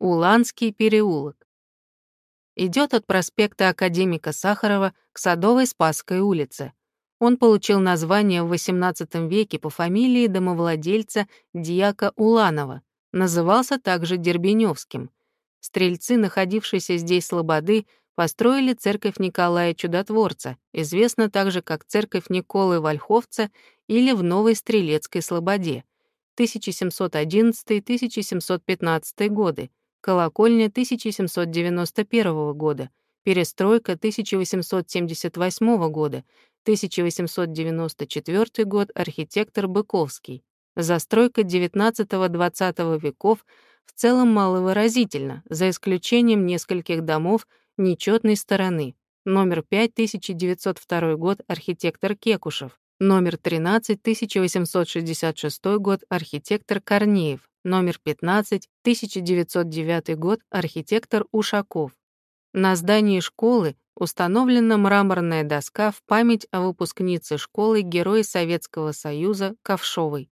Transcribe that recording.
Уланский переулок. Идет от проспекта Академика Сахарова к Садовой Спасской улице. Он получил название в XVIII веке по фамилии домовладельца Дьяка Уланова. Назывался также Дербеневским. Стрельцы, находившиеся здесь слободы, построили церковь Николая Чудотворца, известна также как церковь Николы Вольховца или в Новой Стрелецкой Слободе, 1711-1715 годы, колокольня 1791 года, перестройка 1878 года, 1894 год, архитектор Быковский. Застройка XIX-XX веков в целом маловыразительна, за исключением нескольких домов нечетной стороны. Номер 5, 1902 год, архитектор Кекушев. Номер 13, 1866 год, архитектор Корнеев. Номер 15, 1909 год, архитектор Ушаков. На здании школы установлена мраморная доска в память о выпускнице школы Героя Советского Союза Ковшовой.